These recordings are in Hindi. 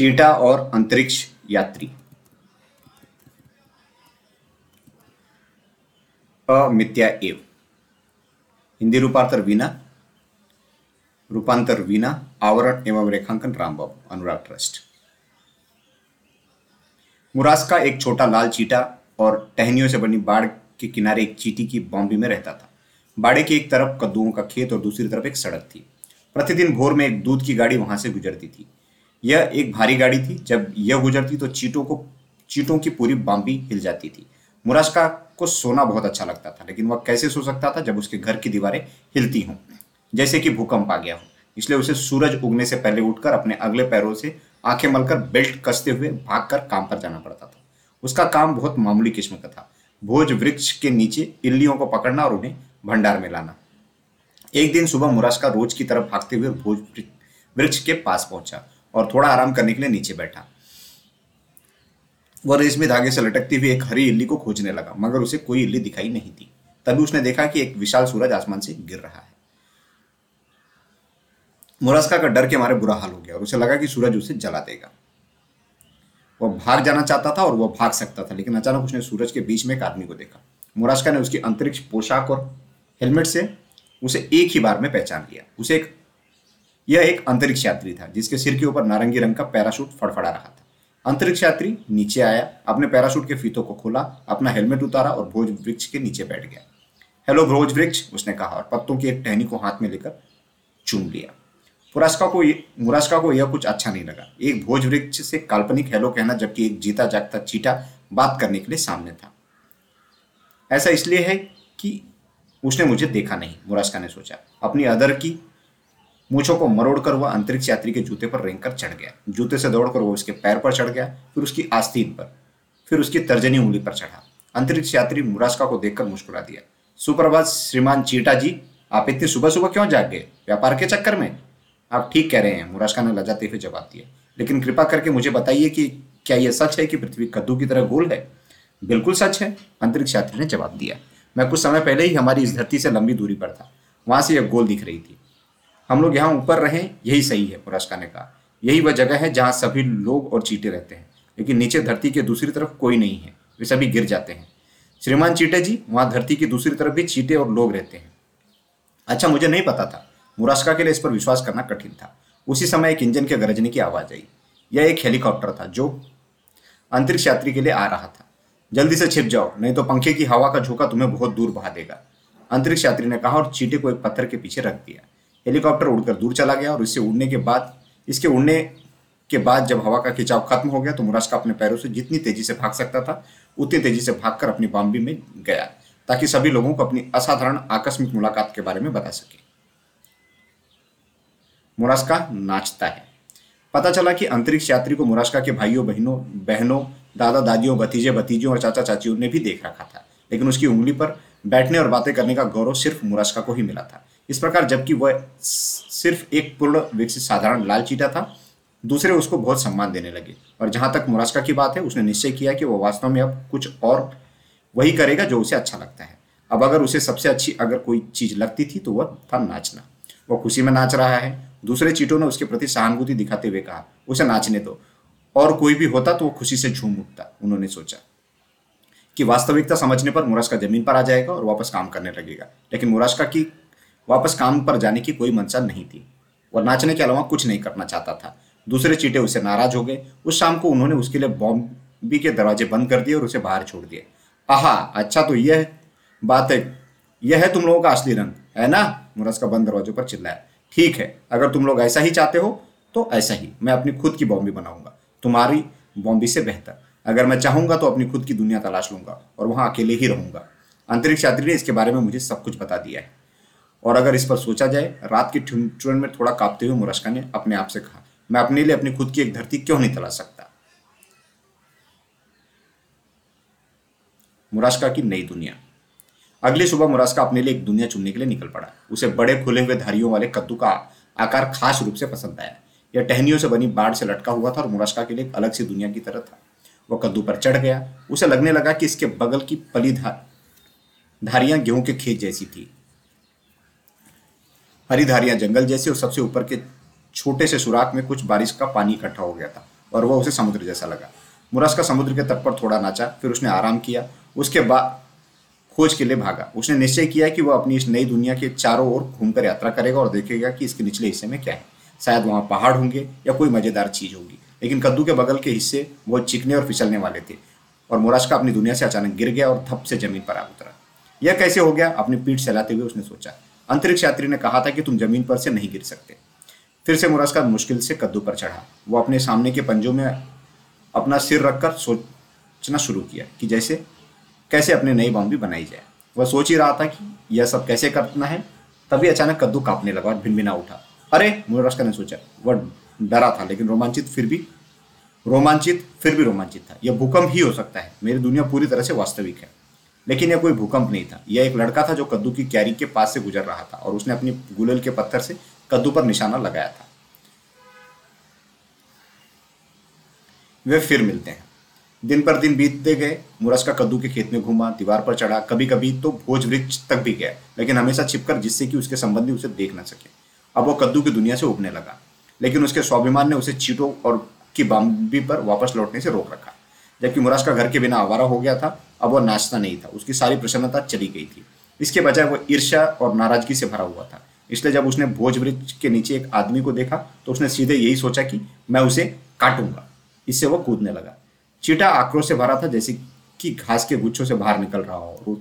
चीटा और अंतरिक्ष यात्री। अमित्या एव। हिंदी रूपांतर वीना रूपांतर वीना आवरण एवं रेखांकन रामबाबू, अनुराग ट्रस्ट। मुरास का एक छोटा लाल चीटा और टहनियों से बनी बाढ़ के किनारे एक चीटी की बॉम्बे में रहता था। बाड़े की एक तरफ़ कद्दुओं का खेत और दूसरी तरफ़ एक सड़क थी। प्रतिदिन भोर में एक दूध की गाड़ी वहाँ से गुजरती थी। यह एक भारी गाड़ी थी। जब यह गुजरती तो चीटों को चीटों की पूरी बाम्बी हिल जाती थी। मुरास्का को सोना बहुत अच्छा लगता था, लेकिन वह कैसे सो सकता था जब उसके घर की दीवारें हिलती हों? जैसे कि भूकंप आ गया हो। इसलिए उसे सूरज उगने से पहले उठकर अपने अगले पैरों से आँखें मलकर बेल्ट कसते हुए भागकर काम पर जाना पड़ता था। उसका काम बहुत मामूली किस्म का था। भोज वृक्ष के नीचे इल्लियों को पकड़ना और उन्हें भंडार में लाना। एक दिन सुबह मुरास्का रोज की तरफ़ भागते हुए भोज वृक्ष के पास पहुँचा। और थोड़ा आराम करने के लिए नीचे बैठा। वह रेशमी धागे से लटकती हुई एक हरी इल्ली को खोजने लगा, मगर उसे कोई इल्ली दिखाई नहीं थी तभी उसने देखा कि एक विशाल सूरज आसमान से गिर रहा है। मुरास्का का डर के मारे बुरा हाल हो गया और उसे लगा कि सूरज उसे जला देगा। वह भाग जाना चाहता था और वह भाग सकता था, लेकिन अचानक उसने सूरज के बीच में एक आदमी को देखा। मुरास्का ने उसकी अंतरिक्ष पोशाक और हेलमेट से उसे एक ही बार में पहचान लिया। उसे एक यह एक अंतरिक्ष यात्री था, जिसके सिर के ऊपर नारंगी रंग का पैराशूट फड़फड़ा रहा था। अंतरिक्ष यात्री नीचे आया, अपने पैराशूट के फीतों को खोला, अपना हेलमेट उतारा और भोज वृक्ष के नीचे बैठ गया। हेलो भोज वृक्ष, उसने कहा और पत्तों की एक टहनी को हाथ में लेकर चूम लिया। पुरास्का को मुरास्का को यह कुछ अच्छा नहीं लगा। एक भोज वृक्ष से काल्पनिक हेलो कहना, जबकि एक जीता जागता चीटा बात करने के लिए सामने था। ऐसा इसलिए है कि उसने मुझे देखा नहीं, मुरास्का ने सोचा। अपनी अदर की मूछों को मरोड़कर वह अंतरिक्ष यात्री के जूते पर रेंग कर चढ़ गया। जूते से दौड़कर वह उसके पैर पर चढ़ गया, फिर उसकी आस्तीन पर, फिर उसकी तर्जनी उंगली पर चढ़ा। अंतरिक्ष यात्री मुरास्का को देखकर मुस्कुरा दिया। सुप्रभात, श्रीमान चीटा जी, आप इतनी सुबह सुबह क्यों जाग गए? व्यापार के चक्कर में? आप ठीक कह रहे हैं, मुरास्का ने लजाते हुए जवाब दिया। लेकिन कृपा करके मुझे बताइए कि क्या यह सच है कि पृथ्वी कद्दू की तरह गोल है? बिल्कुल सच है, अंतरिक्ष यात्री ने जवाब दिया। मैं कुछ समय पहले ही हमारी इस धरती से लंबी दूरी पर था। वहाँ से यह गोल दिख रही थी। हम लोग यहाँ ऊपर रहें, यही सही है पुरस्कार ने कहा यही वह जगह है जहाँ सभी लोग और चीटे रहते हैं, लेकिन नीचे धरती के दूसरी तरफ़ कोई नहीं है, वे सभी गिर जाते हैं। श्रीमान चीटे जी वहाँ धरती की दूसरी तरफ़ भी चीटे और लोग रहते हैं। अच्छा मुझे नहीं पता था मुरास्का के लिए इस पर विश्वास करना कठिन था। उसी समय एक इंजन के गरजने की आवाज़ आई। यह एक हेलीकॉप्टर था जो अंतरिक्ष यात्री के लिए आ रहा था। जल्दी से छिप जाओ, नहीं तो पंखे की हवा का झोंका तुम्हें बहुत दूर बहा देगा। अंतरिक्ष यात्री ने कहा और चीटे को एक पत्थर के पीछे रख दिया। हेलीकॉप्टर उड़कर दूर चला गया और इससे उड़ने के बाद, इसके उड़ने के बाद जब हवा का खिंचाव खत्म हो गया तो मुरास्का अपने पैरों से जितनी तेज़ी से भाग सकता था, उतनी तेज़ी से भागकर अपनी बाम्बी में गया, ताकि सभी लोगों को अपनी असाधारण आकस्मिक मुलाकात के बारे में बता सके। मुरास्का नाचता है। पता चला कि अंतरिक्ष यात्री को मुरास्का के भाइयों, बहनों बहनों, दादा, दादियों, भतीजे, भतीजियों और चाचा, चाचियों ने भी देख रखा था, लेकिन उसकी उंगली पर बैठने और बातें करने का गौरव सिर्फ़ मुरास्का को ही मिला था। इस प्रकार जबकि वह सिर्फ़ एक पूर्ण विकसित साधारण लाल चीटा था, दूसरे उसको बहुत सम्मान देने लगे। और जहाँ तक मुरास्का की बात है, उसने निश्चय किया कि वह वास्तव में अब कुछ और वही करेगा जो उसे अच्छा लगता है। अब अगर उसे सबसे अच्छी अगर कोई चीज़ लगती थी तो वह था नाचना। वह खुशी में नाच रहा है। दूसरे चीटों ने उसके प्रति सहानुभूति दिखाते हुए कहा, उसे नाचने दो। और कोई भी होता तो वो खुशी से झूम उठता, उन्होंने सोचा। कि वास्तविकता समझने पर मुरास्का ज़मीन पर आ जाएगा और वापस काम करने लगेगा। लेकिन मुरास्का की वापस काम पर जाने की कोई मंशा नहीं थी। वह नाचने के अलावा कुछ नहीं करना चाहता था। दूसरे चीटे उसे नाराज़ हो गए। उस शाम को उन्होंने उसके लिए बॉम्बी के दरवाजे बंद कर दिए और उसे बाहर छोड़ दिए आहा अच्छा तो यह बात है। यह है तुम लोगों का असली रंग, है ना? मुरस्का बंद दरवाजों पर चिल्लाया। ठीक है, अगर तुम लोग ऐसा ही चाहते हो तो ऐसा ही। मैं अपनी खुद की बॉम्बी बनाऊँगा। तुम्हारी बॉम्बी से बेहतर। अगर मैं चाहूँगा तो अपनी खुद की दुनिया तलाश लूँगा और वहाँ अकेले ही रहूँगा। अंतरिक्ष यात्री ने इसके बारे में मुझे सब कुछ बता दिया है। और अगर इस पर सोचा जाए, रात की ठुन में थोड़ा कांपते हुए मुरस्का ने अपने आप से कहा, मैं अपने लिए अपनी खुद की एक धरती क्यों नहीं तलाश सकता? मुरास्का की नई दुनिया। अगली सुबह मुरास्का अपने लिए एक दुनिया चुनने के लिए निकल पड़ा। उसे बड़े खुले हुए धारियों वाले कद्दू का आकार खास रूप से पसंद आया। यह टहनियों से बनी बाढ़ से लटका हुआ था और मुरास्का के लिए एक अलग सी दुनिया की तरह था। वह कद्दू पर चढ़ गया। उसे लगने लगा कि इसके बगल की पली धार धारियाँ गेहूँ के खेत जैसी थी। हरी धारियाँ जंगल जैसे और सबसे ऊपर के छोटे से सुराख में कुछ बारिश का पानी इकट्ठा हो गया था और वह उसे समुद्र जैसा लगा। मुरस्का समुद्र के तट पर थोड़ा नाचा, फिर उसने आराम किया, उसके बाद खोज के लिए भागा। उसने निश्चय किया कि वह अपनी इस नई दुनिया के चारों ओर घूमकर यात्रा करेगा और देखेगा कि इसके निचले हिस्से में क्या है। शायद वहाँ पहाड़ होंगे या कोई मज़ेदार चीज़ होगी। लेकिन कद्दू के बगल के हिस्से बहुत चिकने और फिसलने वाले थे और मुराशका अपनी दुनिया से अचानक गिर गया और थप से ज़मीन पर आ उतरा। यह कैसे हो गया? अपनी पीठ चलाते हुए उसने सोचा। अंतरिक्ष यात्री ने कहा था कि तुम ज़मीन पर से नहीं गिर सकते। फिर से मुराशका मुश्किल से कद्दू पर चढ़ा। वो अपने सामने के पंजों में अपना सिर रखकर सोचना शुरू किया कि जैसे कैसे अपने नई बॉम्ब बनाई जाए। वह सोच ही रहा था कि यह सब कैसे करना है। तभी अचानक कद्दू कांपने लगा और भिनभिना उठा। अरे मुराशका ने सोचा। वह डरा था, लेकिन रोमांचित फिर भी रोमांचित, फिर भी रोमांचित था। यह भूकंप ही हो सकता है। मेरी दुनिया पूरी तरह से वास्तविक है। लेकिन यह कोई भूकंप नहीं था। यह एक लड़का था जो कद्दू की क्यारी के पास से गुजर रहा था और उसने अपनी गुलल के पत्थर से कद्दू पर निशाना लगाया था। वे फिर मिलते हैं। दिन पर दिन बीतते गए। मुरस का कद्दू के खेत में घूमा, दीवार पर चढ़ा। कभी कभी तो भोज वृक्ष तक भी गया, लेकिन हमेशा छिपकर जिससे कि उसके संबंधी उसे देख न सके। अब वो कद्दू की दुनिया से उगने लगा, लेकिन उसके स्वाभिमान ने उसे चीटों और की बाम्बी पर वापस लौटने से रोक रखा। जबकि मुराज का घर के बिना आवारा हो गया था, अब वह नाचता नहीं था। उसकी सारी प्रसन्नता चली गई थी। इसके बजाय वह ईर्ष्या और नाराज़गी से भरा हुआ था। इसलिए जब उसने भोज वृक्ष के नीचे एक आदमी को देखा तो उसने सीधे यही सोचा कि मैं उसे काटूँगा। इससे वह कूदने लगा। चीटा आक्रोश से भरा था, जैसे कि घास के गुच्छों से बाहर निकल रहा हो।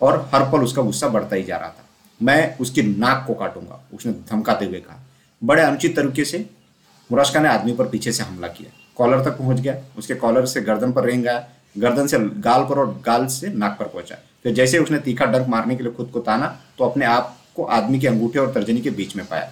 और हर पल उसका गुस्सा बढ़ता ही जा रहा था। मैं उसकी नाक को काटूँगा, उसने धमकाते हुए कहा। बड़े अनुचित तरीके से मुराशका ने आदमी पर पीछे से हमला किया। कॉलर तक पहुँच गया, उसके कॉलर से गर्दन पर रेंग गया गर्दन से गाल पर और गाल से नाक पर पहुँचा। फिर जैसे उसने तीखा डंक मारने के लिए खुद को ताना तो अपने आप को आदमी के अंगूठे और तर्जनी के बीच में पाया।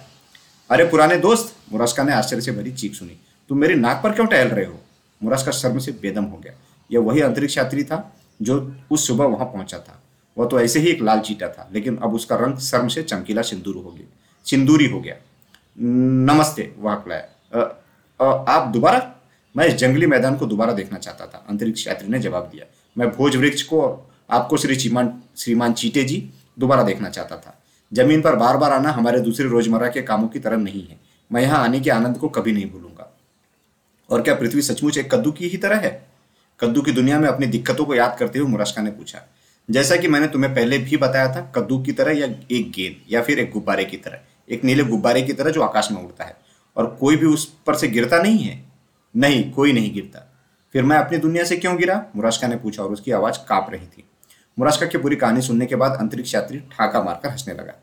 अरे पुराने दोस्त मुराशका ने आश्चर्य से भरी चीख सुनी। तुम मेरी नाक पर क्यों टहल रहे हो? मुराशका शर्म से बेदम हो गया। यह वही अंतरिक्ष यात्री था जो उस सुबह वहाँ पहुँचा था। वह तो ऐसे ही एक लाल चीटा था, लेकिन अब उसका रंग शर्म से चमकीला सिंदूर हो गया, सिंदूरी हो गया। नमस्ते, वह आप दोबारा मैं इस जंगली मैदान को दोबारा देखना चाहता था, अंतरिक्ष यात्री ने जवाब दिया। मैं भोज वृक्ष को और आपको श्री चीमान श्रीमान चीटे जी, दोबारा देखना चाहता था। ज़मीन पर बार बार आना हमारे दूसरे रोज़मर्रा के कामों की तरह नहीं है। मैं यहाँ आने के आनंद को कभी नहीं भूलूँगा। और क्या पृथ्वी सचमुच एक कद्दू की ही तरह है? कद्दू की दुनिया में अपनी दिक्कतों को याद करते हुए मुराशका ने पूछा, जैसा कि मैंने तुम्हें पहले भी बताया था, कद्दू की तरह या एक गेंद, या फिर एक गुब्बारे की तरह? एक नीले गुब्बारे की तरह जो आकाश में उड़ता है, और कोई भी उस पर से गिरता नहीं है? नहीं, कोई नहीं गिरता। फिर मैं अपनी दुनिया से क्यों गिरा? मुराशका ने पूछा और उसकी आवाज़ काँप रही थी। मुराशका की पूरी कहानी सुनने के बाद अंतरिक्ष यात्री ठाका मारकर हंसने लगा।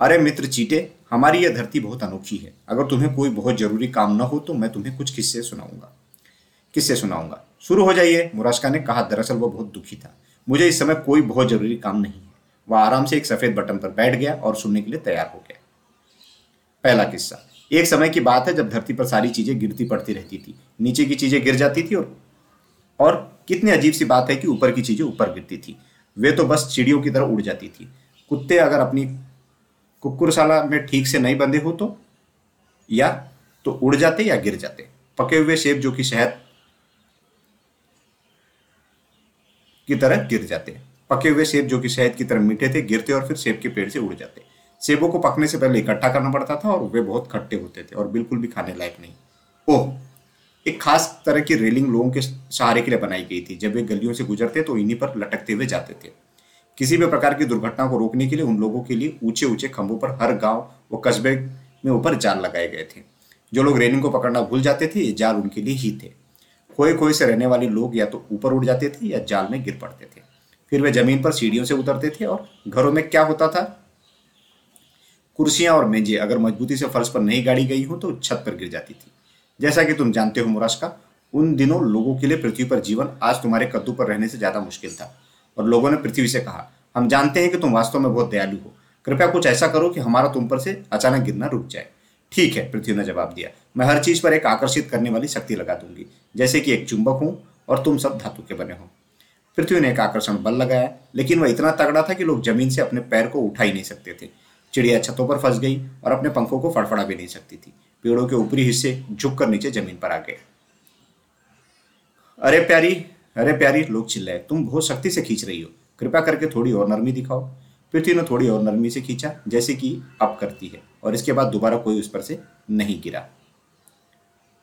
अरे मित्र चीटे, हमारी यह धरती बहुत अनोखी है। अगर तुम्हें कोई बहुत ज़रूरी काम न हो तो मैं तुम्हें कुछ किस्से सुनाऊँगा। किस्से सुनाऊँगा। शुरू हो जाइए मुराशका ने कहा। दरअसल वो बहुत दुखी था। मुझे इस समय कोई बहुत ज़रूरी काम नहीं है। वह आराम से एक सफ़ेद बटन पर बैठ गया और सुनने के लिए तैयार हो गया। पहला किस्सा। एक समय की बात है जब धरती पर सारी चीज़ें गिरती पड़ती रहती थी। नीचे की चीज़ें गिर जाती थी और और कितनी अजीब सी बात है कि ऊपर की चीज़ें ऊपर गिरती थी। वे तो बस चिड़ियों की तरह उड़ जाती थी। कुत्ते अगर अपनी कुकुरशाला में ठीक से नहीं बंधे हो तो या तो उड़ जाते या गिर जाते। पके हुए सेब जो कि शहद की तरह गिर जाते। पके हुए सेब जो कि शहद की तरह मीठे थे, गिरते और फिर सेब के पेड़ से उड़ जाते। सेबों को पकने से पहले इकट्ठा करना पड़ता था और वे बहुत खट्टे होते थे और बिल्कुल भी खाने लायक नहीं। ओह, एक खास तरह की रेलिंग लोगों के सहारे के लिए बनाई गई थी। जब वे गलियों से गुजरते तो इन्हीं पर लटकते हुए जाते थे। किसी भी प्रकार की दुर्घटना को रोकने के लिए उन लोगों के लिए ऊँचे ऊँचे खंभों पर हर गाँव व कस्बे में ऊपर जाल लगाए गए थे। जो लोग रेलिंग को पकड़ना भूल जाते थे, ये जाल उनके लिए ही थे। खोए खोए से रहने वाले लोग या तो ऊपर उड़ जाते थे या जाल में गिर पड़ते थे। फिर वे ज़मीन पर सीढ़ियों से उतरते थे और घरों में क्या होता था? कुर्सियाँ और मेजें अगर मजबूती से फर्श पर नहीं गाड़ी गई हो तो छत पर गिर जाती थी। जैसा कि तुम जानते हो मुराशका उन दिनों लोगों के लिए पृथ्वी पर जीवन आज तुम्हारे कद्दू पर रहने से ज़्यादा मुश्किल था। और लोगों ने पृथ्वी से कहा, हम जानते हैं कि तुम वास्तव में बहुत दयालु हो। कृपया कुछ ऐसा करो कि हमारा तुम पर से अचानक गिरना रुक जाए। ठीक है, पृथ्वी ने जवाब दिया। मैं हर चीज़ पर एक आकर्षित करने वाली शक्ति लगा दूँगी, जैसे कि एक चुंबक हूँ और तुम सब धातु के बने हो। पृथ्वी ने एक आकर्षण बल लगाया, लेकिन वह इतना तगड़ा था कि लोग ज़मीन से अपने पैर को उठा ही नहीं सकते थे। चिड़िया छतों पर फंस गई और अपने पंखों को फड़फड़ा भी नहीं सकती थी। पेड़ों के ऊपरी हिस्से झुककर नीचे ज़मीन पर आ गए। अरे प्यारी अरे प्यारी, लोग चिल्लाए, तुम बहुत शक्ति से खींच रही हो। कृपया करके थोड़ी और नरमी दिखाओ। पृथ्वी ने थोड़ी और नरमी से खींचा, जैसे कि अब करती है, और इसके बाद दोबारा कोई उस पर से नहीं गिरा।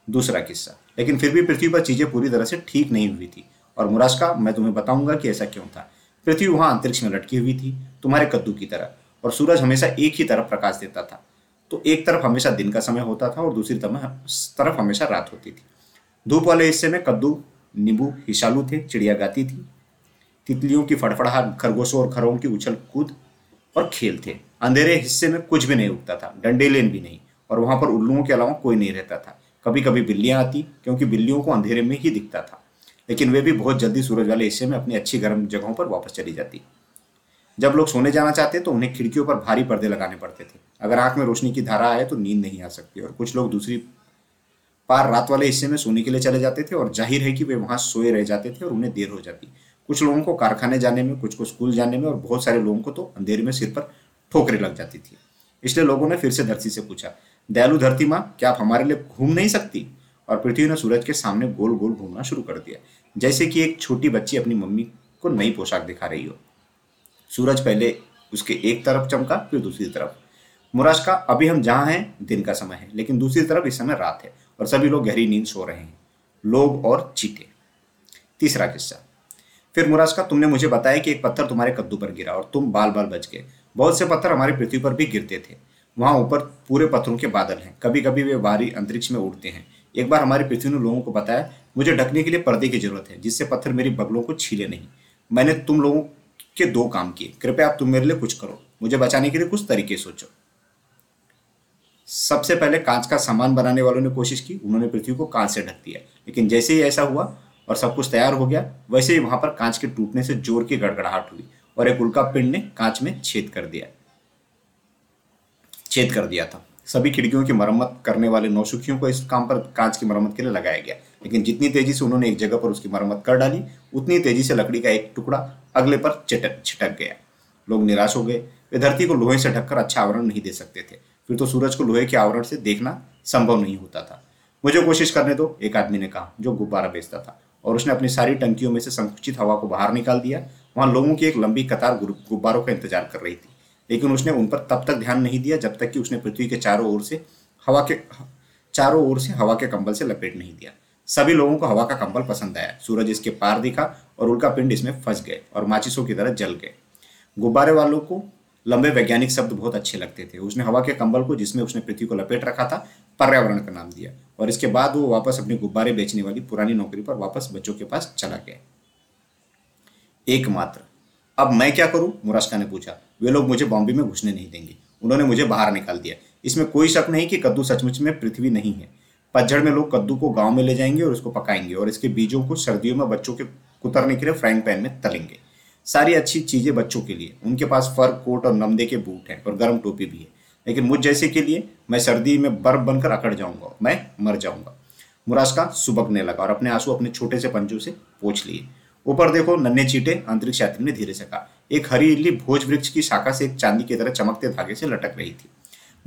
दूसरा किस्सा, लेकिन फिर भी पृथ्वी पर चीज़ें पूरी तरह से ठीक नहीं हुई थी, और मुरास्का मैं तुम्हें बताऊँगा कि ऐसा क्यों था। पृथ्वी वहाँ अंतरिक्ष में लटकी हुई थी, तुम्हारे कद्दू की तरह। और सूरज हमेशा एक ही तरफ़ प्रकाश देता था। तो एक तरफ़ हमेशा दिन का समय होता था और दूसरी तरफ़ हमेशा रात होती थी। धूप वाले हिस्से में कद्दू, नींबू हिसालू थे, चिड़िया गाती थी। तितलियों की फड़फड़ाहट, खरगोशों और खरों की उछल कूद और खेल थे। अंधेरे हिस्से में कुछ भी नहीं उगता था, डंडेलेन भी नहीं, और वहाँ पर उल्लुओं के अलावा कोई नहीं रहता था। कभी कभी बिल्लियाँ आती, क्योंकि बिल्लियों को अंधेरे में ही दिखता था। लेकिन वे भी बहुत जल्दी सूरज वाले हिस्से में अपनी अच्छी गर्म जगहों पर वापस चली जाती। जब लोग सोने जाना चाहते तो उन्हें खिड़कियों पर भारी पर्दे लगाने पड़ते थे। अगर आँख में रोशनी की धारा आए तो नींद नहीं आ सकती और कुछ लोग दूसरी पार रात वाले हिस्से में सोने के लिए चले जाते थे और ज़ाहिर है कि वे वहाँ सोए रह जाते थे और उन्हें देर हो जाती। कुछ लोगों को कारखाने जाने में, कुछ को स्कूल जाने में और बहुत सारे लोगों को तो अंधेरे में सिर पर ठोकरें लग जाती थी। इसलिए लोगों ने फिर से धरती से पूछा, दयालु धरती माँ, क्या आप हमारे लिए घूम नहीं सकती? और पृथ्वी ने सूरज के सामने गोल गोल घूमना शुरू कर दिया। जैसे कि एक छोटी बच्ची अपनी मम्मी को नई पोशाक दिखा रही हो। सूरज पहले उसके एक तरफ़ चमका, फिर दूसरी तरफ़। मुराश का, अभी हम जहाँ हैं, दिन का समय है, लेकिन दूसरी तरफ़ इस समय रात है और सभी लोग गहरी नींद सो रहे हैं। लोग और चीते तीसरा किस्सा। फिर मुराज का, तुमने मुझे बताया कि एक पत्थर तुम्हारे कद्दू पर गिरा और तुम बाल बाल बच गए। बहुत से पत्थर हमारी पृथ्वी पर भी गिरते थे। वहाँ ऊपर पूरे पत्थरों के बादल हैं। कभी कभी वे बाहरी अंतरिक्ष में उड़ते हैं। एक बार हमारी पृथ्वी ने लोगों को बताया, मुझे ढकने के लिए पर्दे की ज़रूरत है, जिससे पत्थर मेरी बगलों को छीले नहीं। मैंने तुम लोगों के दो काम किए। कृपया आप तुम मेरे लिए कुछ करो। मुझे बचाने के लिए कुछ तरीके सोचो। सबसे पहले कांच का सामान बनाने वालों ने कोशिश की। उन्होंने पृथ्वी को कांच से ढक दिया। लेकिन जैसे ही ऐसा हुआ और सब कुछ तैयार हो गया, वैसे ही वहाँ पर कांच के टूटने से ज़ोर की गड़गड़ाहट हुई और एक उल्का पिंड ने कांच में छेद कर दिया। छेद कर दिया था। सभी खिड़कियों की मरम्मत करने वाले नौसुखियों को इस काम पर कांच की मरम्मत के लिए लगाया गया। लेकिन जितनी तेज़ी से उन्होंने एक जगह पर उसकी मरम्मत कर डाली, उतनी तेज़ी से लकड़ी का एक टुकड़ा अगले पर चिटक, छिटक गया। लोग निराश हो गए। वे धरती को लोहे से ढककर अच्छा आवरण नहीं दे सकते थे। फिर तो सूरज को लोहे के आवरण से देखना संभव नहीं होता था। मुझे कोशिश करने दो, एक आदमी ने कहा, जो गुब्बारा बेचता था। और उसने अपनी सारी टंकियों में से संकुचित हवा को बाहर निकाल दिया। वहाँ लोगों की एक लंबी कतार गुब्बारों का इंतज़ार कर रही थी। लेकिन उसने उन पर तब तक ध्यान नहीं दिया, जब तक कि उसने पृथ्वी के चारों ओर से हवा के, चारों ओर से हवा के कंबल से लपेट नहीं दिया। सभी लोगों को हवा का कंबल पसंद आया। सूरज इसके पार दिखा और उल्का पिंड इसमें फंस गए और माचिसों की तरह जल गए। गुब्बारे वालों को लंबे वैज्ञानिक शब्द बहुत अच्छे लगते थे। उसने हवा के कंबल को जिसमें उसने पृथ्वी को लपेट रखा था, पर्यावरण का नाम दिया और इसके बाद वो वापस अपने गुब्बारे बेचने वाली पुरानी नौकरी पर वापस बच्चों के पास चला गया। एकमात्र। अब मैं क्या करूँ? मुरास्का ने पूछा। वे लोग मुझे बॉम्बे में घुसने नहीं देंगे। उन्होंने मुझे बाहर निकाल दिया। इसमें कोई शक नहीं कि कद्दू सचमुच में पृथ्वी नहीं है। पतझड़ में लोग कद्दू को गाँव में ले जाएँगे और उसको पकाएँगे और इसके बीजों को सर्दियों में बच्चों के कुतरने के लिए फ्राइंग पैन में तलेंगे। सारी अच्छी चीज़ें बच्चों के लिए। उनके पास फर, कोट और नमदे के बूट हैं और गर्म टोपी भी है। लेकिन मुझ जैसे के लिए मैं सर्दी में बर्फ़ बनकर अकड़ जाऊँगा मैं मर जाऊँगा। मुरास्का सुबकने लगा और अपने आँसू अपने छोटे से पंजों से पोछ लिए। ऊपर देखो, नन्हे चीटे, अंतरिक्ष यात्री ने धीरे से कहा। एक हरी इल्ली भोज वृक्ष की शाखा से एक चांदी की तरह चमकते धागे से लटक रही थी।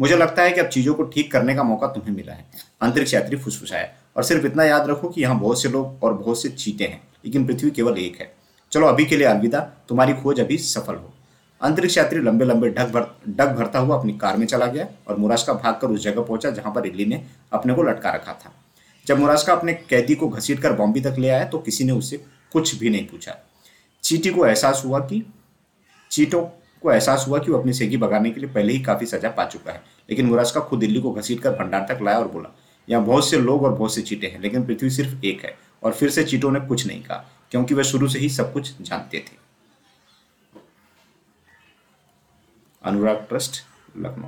मुझे लगता है कि अब चीज़ों को ठीक करने का मौका तुम्हें मिला है। अंतरिक्ष यात्री फुसफुसाया और सिर्फ़ इतना याद रखो कि यहाँ बहुत से लोग और बहुत से चीते हैं, लेकिन पृथ्वी केवल एक है। चलो अभी के लिए अलविदा। तुम्हारी खोज अभी सफल हो। अंतरिक्ष यात्री लंबे लंबे ढक भर डग भरता हुआ अपनी कार में चला गया और मुरास्का भागकर उस जगह पहुँचा जहाँ पर इल्ली ने अपने को लटका रखा था। जब मुरास्का अपने कैदी को घसीट कर बॉम्बे तक ले आया तो किसी ने उससे कुछ भी नहीं पूछा। चीटी को एहसास हुआ कि, चीटों को एहसास हुआ कि वो अपनी सेगी बगाने के लिए पहले ही काफ़ी सजा पा चुका है। लेकिन मुरास्का खुद दिल्ली को घसीट कर भंडार तक लाया और बोला यहाँ बहुत से लोग और बहुत से चीटे हैं, लेकिन पृथ्वी सिर्फ़ एक है। और फिर से चीटों ने कुछ नहीं कहा, क्योंकि वह शुरू से ही सब कुछ जानते थे। अनुराग ट्रस्ट, लखनऊ।